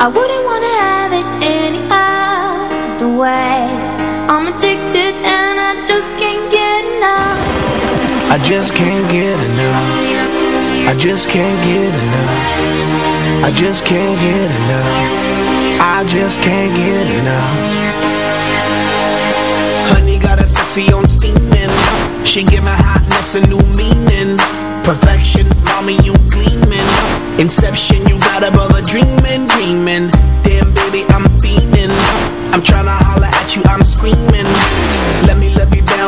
I wouldn't wanna have it any other way. I'm addicted and I just can't get enough. I just can't get enough. I just can't get enough. I just can't get enough. I just can't get enough. Honey got a sexy on steaming. She give my hotness a new meaning. Perfection, mommy you gleaming Inception, you got a brother dreaming, dreaming. Damn baby, I'm fiending. I'm tryna holler at you, I'm screaming. Let me love you down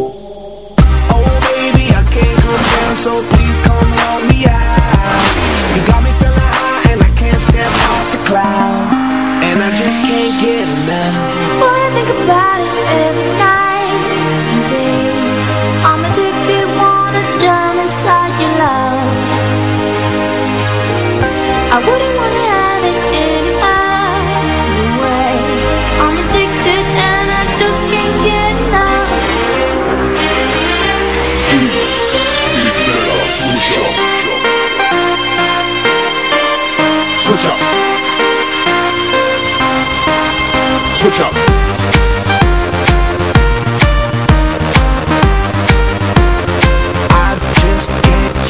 so please come help me out.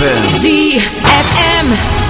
ZFM. ZFM.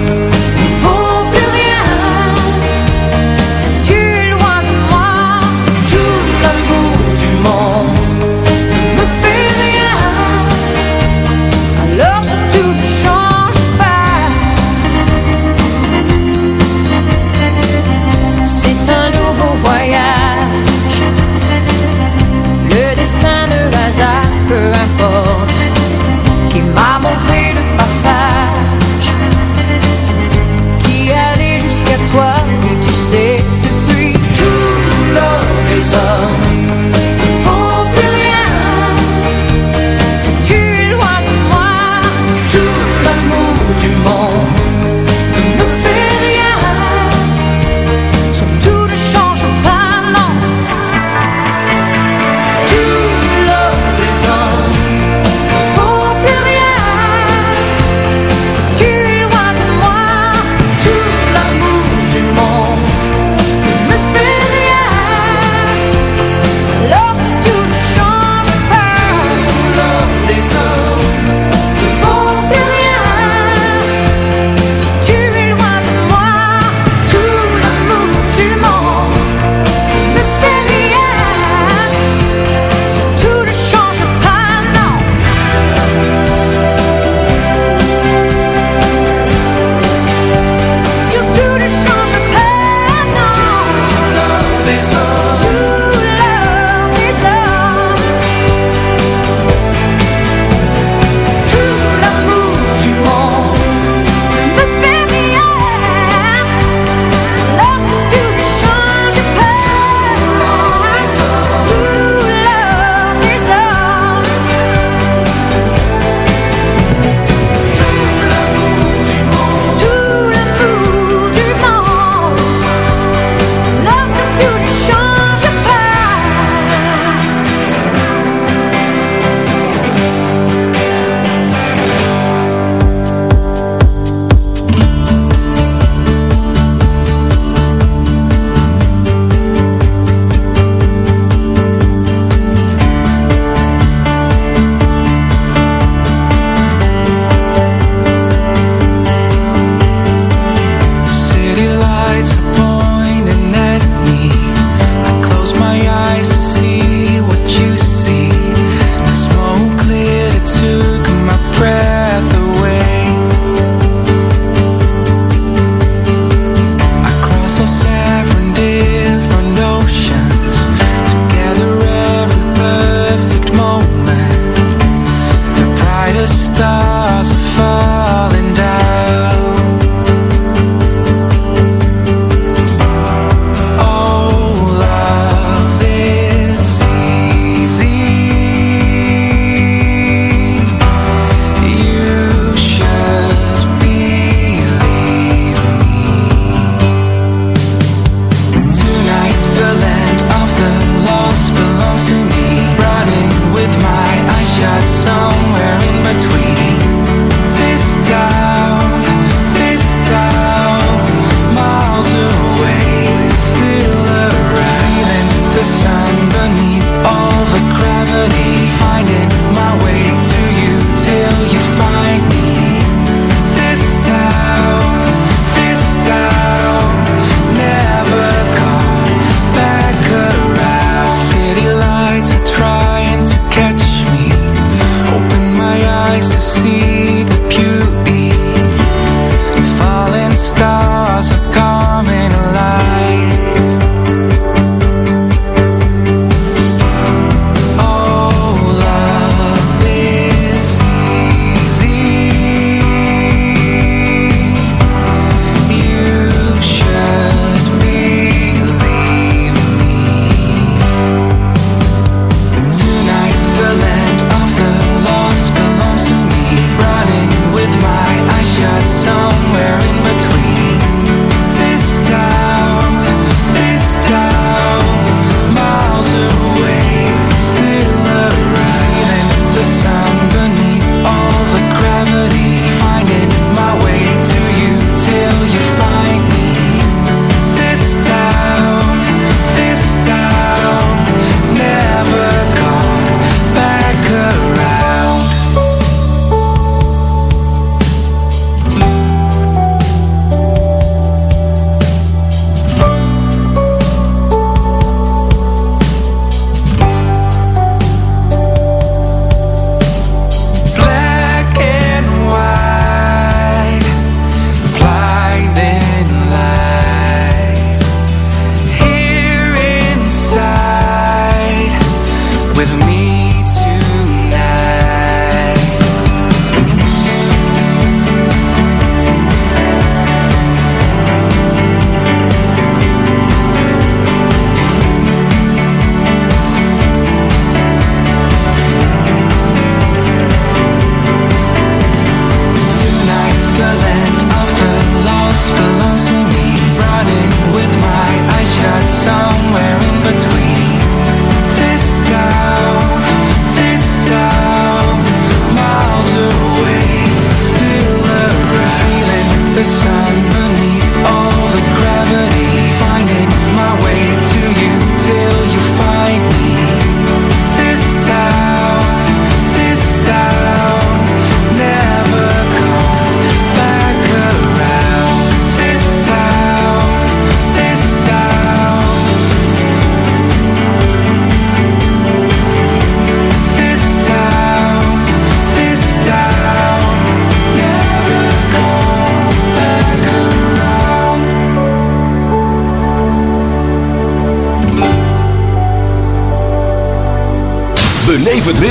between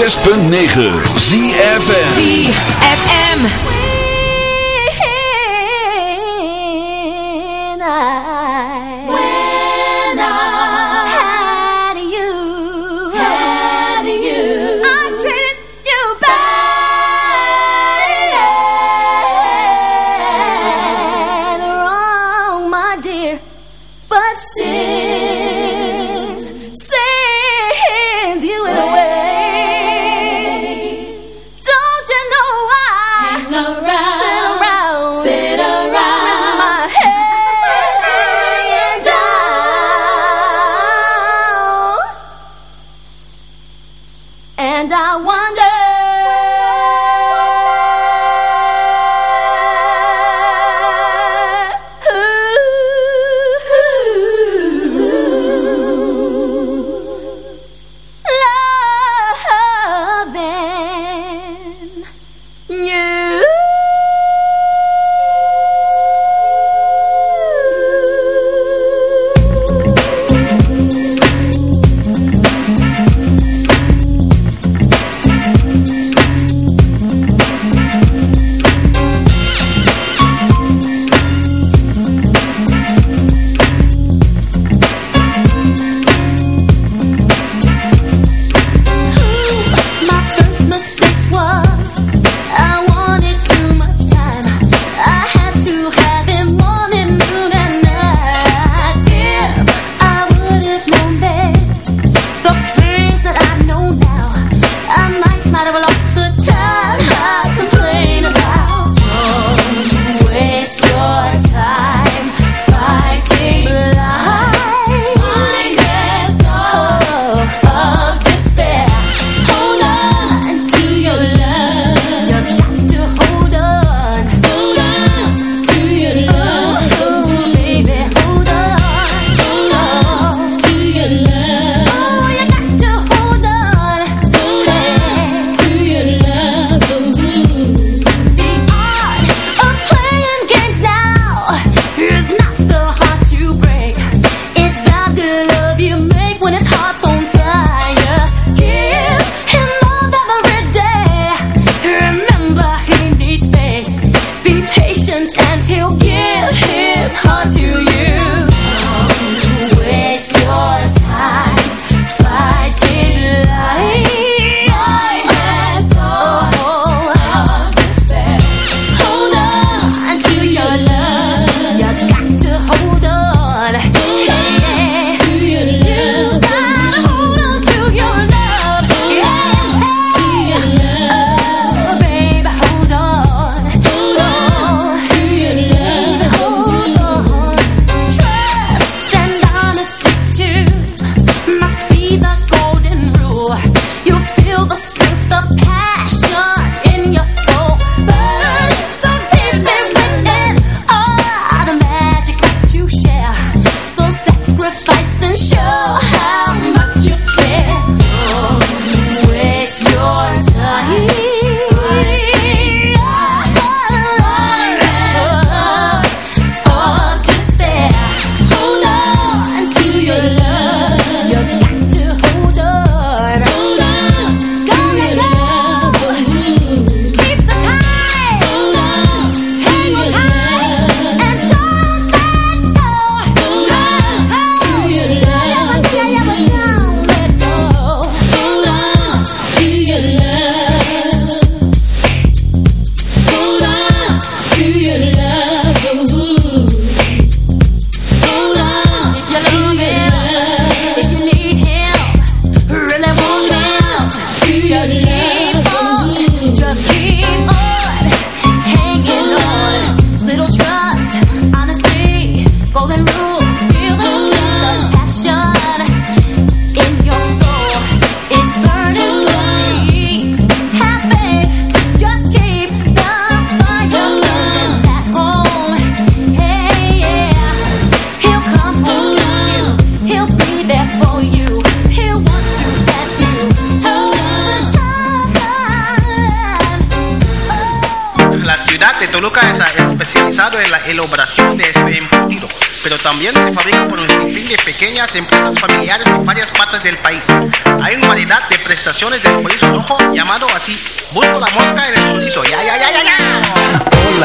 106.9 ZFM ZFM.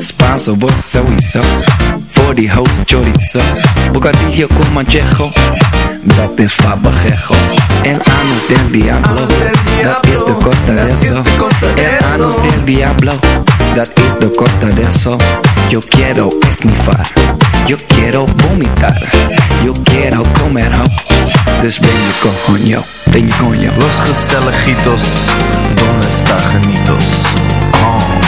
Spanso, vos sowieso. For the house chorizo. Bocadillo con manchejo. Dat is fabajejo. El anus del diablo. Dat is de costa de eso. El anus del diablo. Dat is de costa de eso. Yo quiero esnifar. Yo quiero vomitar. Yo quiero comer ho. Dus ben je coño, ben je coño. Los Gestelejitos, ¿dónde está Janitos? Oh.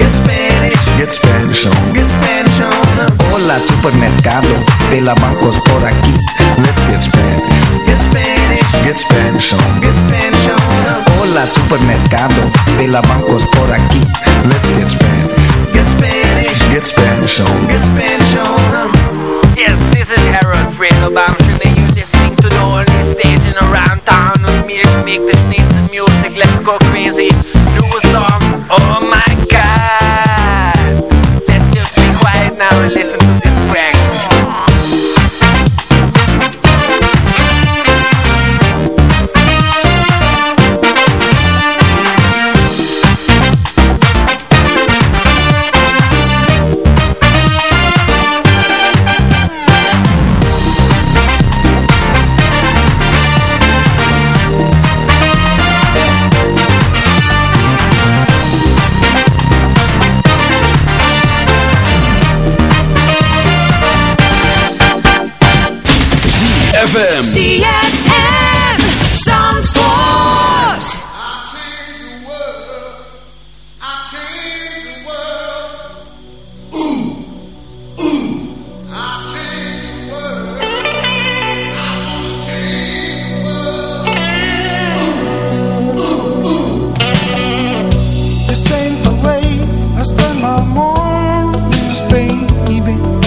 Get Spanish, Get Spanish on. get Spanish on 'em. Hola supermercado de la bancos por aquí. Let's get Spanish. Get Spanish, Get Spanish on. get Spanish on 'em. Hola supermercado de la bancos por aquí. Let's get Spanish. Get Spanish, Get Spanish on. get Spanish on 'em. Yes, this is Harold Fredo Bamshin and you're listening to the only station around town with me to make this nation music. Let's go crazy. ZFM. ZFM. Zandvoort. I the world. I the world. Ooh. Ooh. I the world. I want to change the world. Ooh. Ooh. Ooh. This ain't the way I spend my mornings, baby.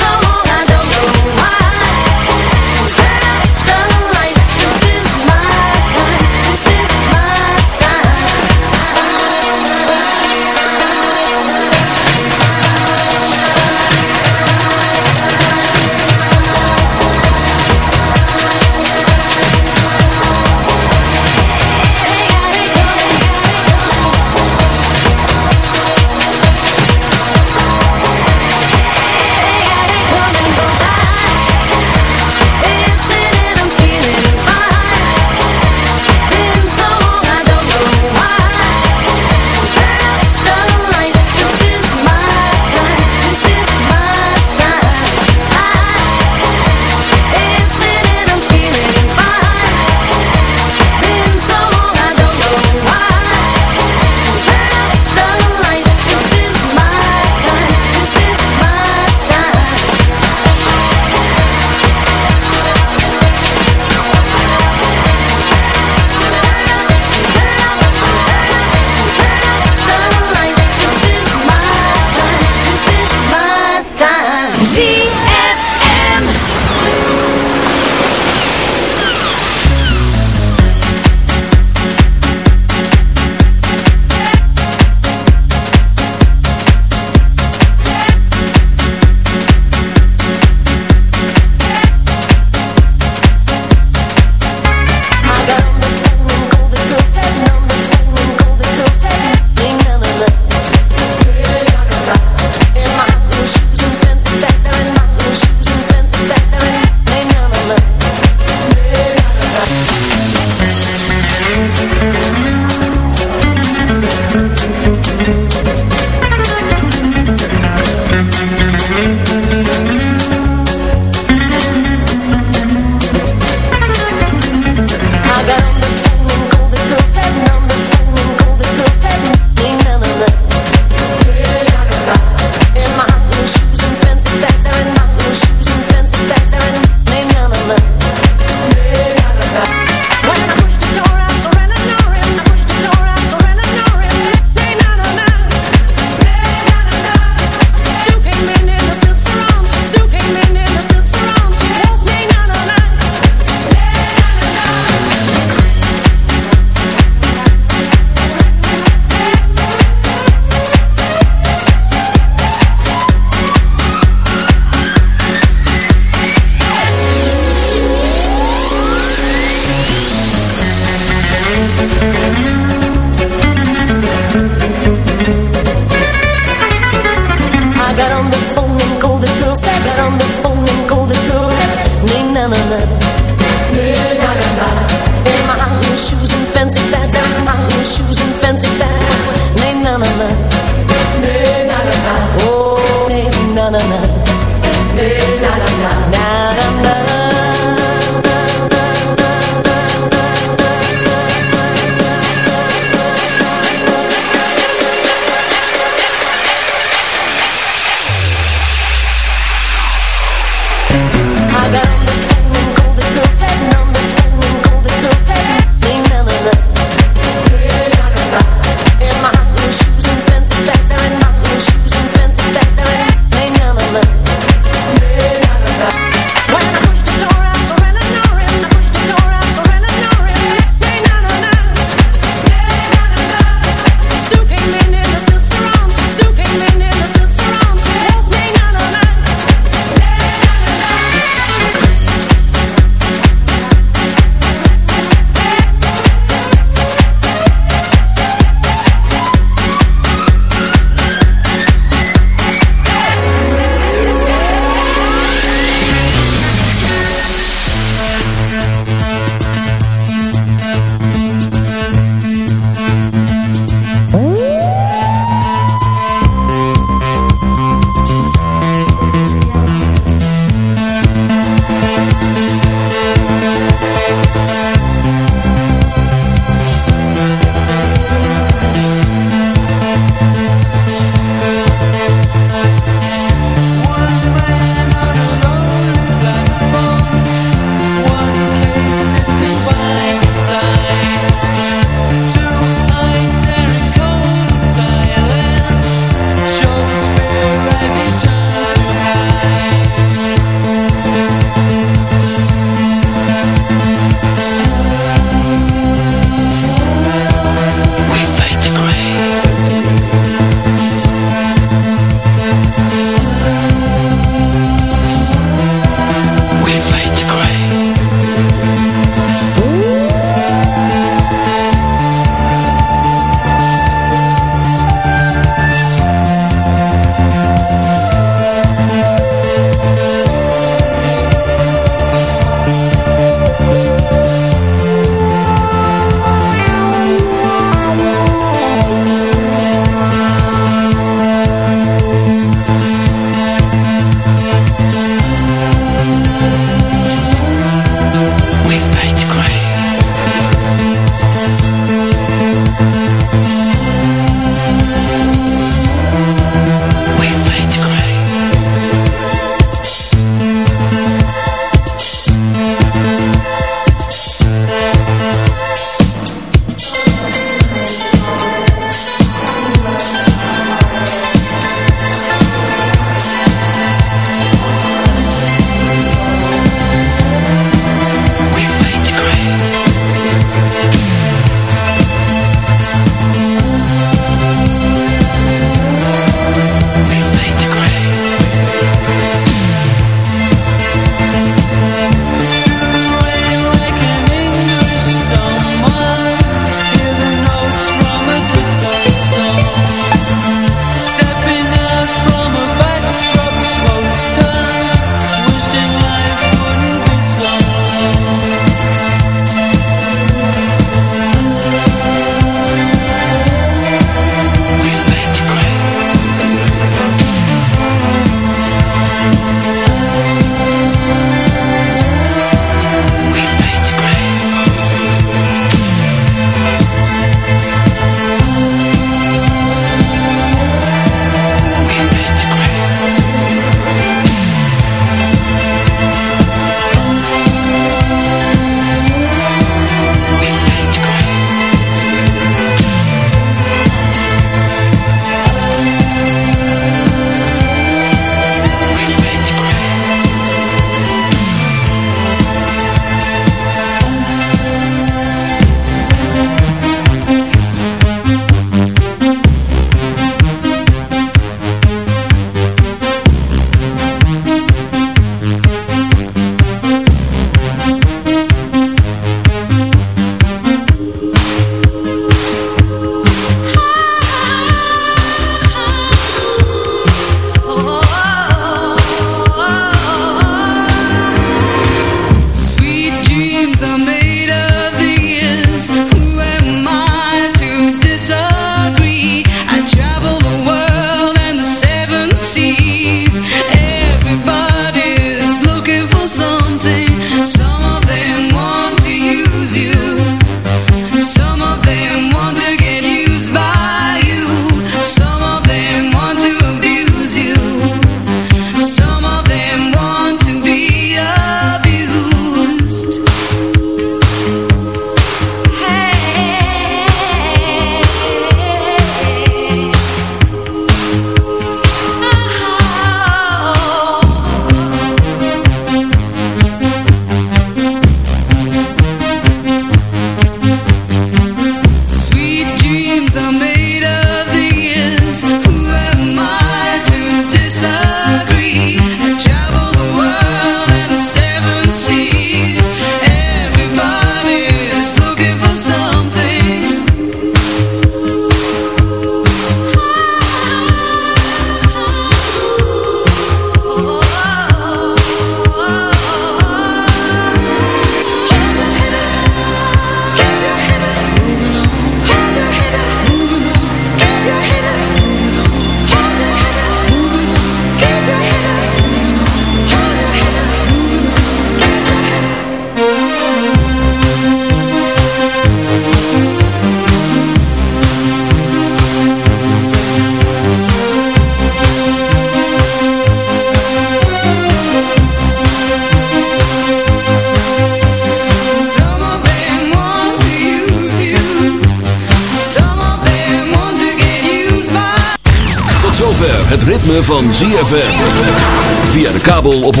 Van ZFM. Via de kabel op 104.5.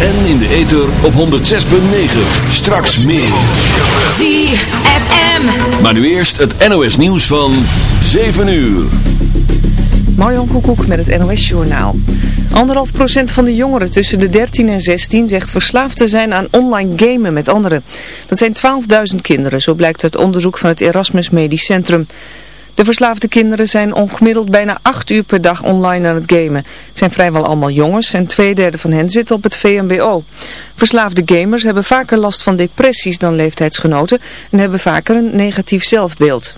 En in de ether op 106.9. Straks meer. ZFM. Maar nu eerst het NOS nieuws van 7 uur. Marjon Koekoek met het NOS Journaal. Anderhalf procent van de jongeren tussen de 13 en 16 zegt verslaafd te zijn aan online gamen met anderen. Dat zijn 12.000 kinderen, zo blijkt uit onderzoek van het Erasmus Medisch Centrum. De verslaafde kinderen zijn ongemiddeld bijna 8 uur per dag online aan het gamen. Het zijn vrijwel allemaal jongens en twee derde van hen zit op het VMBO. Verslaafde gamers hebben vaker last van depressies dan leeftijdsgenoten en hebben vaker een negatief zelfbeeld.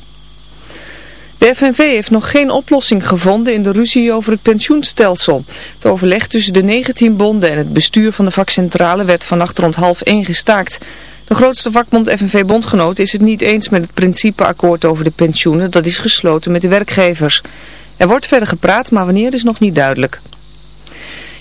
De FNV heeft nog geen oplossing gevonden in de ruzie over het pensioenstelsel. Het overleg tussen de 19 bonden en het bestuur van de vakcentrale werd vannacht rond half 1 gestaakt. De grootste vakbond FNV Bondgenoot is het niet eens met het principeakkoord over de pensioenen. Dat is gesloten met de werkgevers. Er wordt verder gepraat, maar wanneer is nog niet duidelijk.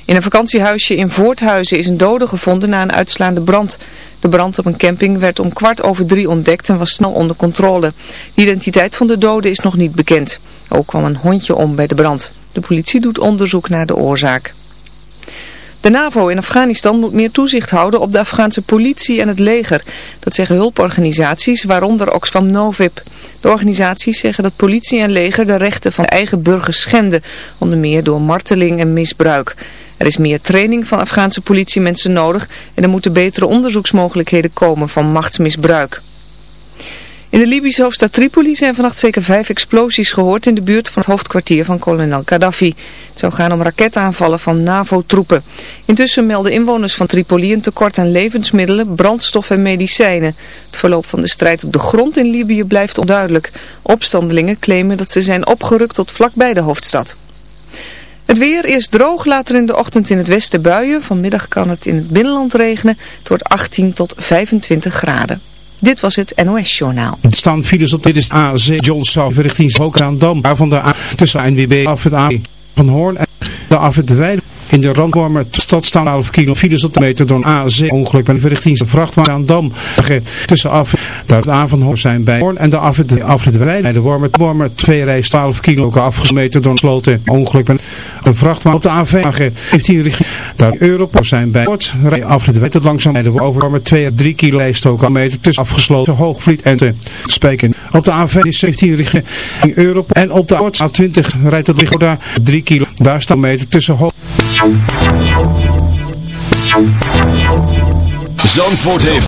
In een vakantiehuisje in Voorthuizen is een dode gevonden na een uitslaande brand. De brand op een camping werd om kwart over drie ontdekt en was snel onder controle. De identiteit van de dode is nog niet bekend. Ook kwam een hondje om bij de brand. De politie doet onderzoek naar de oorzaak. De NAVO in Afghanistan moet meer toezicht houden op de Afghaanse politie en het leger. Dat zeggen hulporganisaties, waaronder Oxfam Novib. De organisaties zeggen dat politie en leger de rechten van eigen burgers schenden, onder meer door marteling en misbruik. Er is meer training van Afghaanse politiemensen nodig en er moeten betere onderzoeksmogelijkheden komen van machtsmisbruik. In de Libische hoofdstad Tripoli zijn vannacht zeker vijf explosies gehoord in de buurt van het hoofdkwartier van kolonel Gaddafi. Het zou gaan om raketaanvallen van NAVO-troepen. Intussen melden inwoners van Tripoli een tekort aan levensmiddelen, brandstof en medicijnen. Het verloop van de strijd op de grond in Libië blijft onduidelijk. Opstandelingen claimen dat ze zijn opgerukt tot vlakbij de hoofdstad. Het weer eerst droog, later in de ochtend in het westen buien. Vanmiddag kan het in het binnenland regenen. Het wordt 18 tot 25 graden. Dit was het NOS Journaal. Er staan files op. Dit is AC John South richting Hookraandam. Van de A tussen NWB af het A van Hoorn en de af het Weide. In de Randwormer stad staan 12 kilo files op de meter door een A7 ongeluk met richting de vrachtwagen aan Dam. Tussen af daar de A van Hoorn zijn bij en de af het, af het Weide. De Wormer, Wormer twee reis 12 kilo afgesmeten door een sloten ongeluk met een vrachtwagen op de A5. 15 richting daar Europa zijn bij Noord. Rij af het Weide langzaam bij de Wormer 2 3 kilo rijstoken meter tussen afgesloten Hoogvliet en te spreken. Op de A5 is 17 richting Europa en op de Noord A20 rijdt het liggen daar 3 kilo. Daar staan meter tussen Hoog. Zandvoort heeft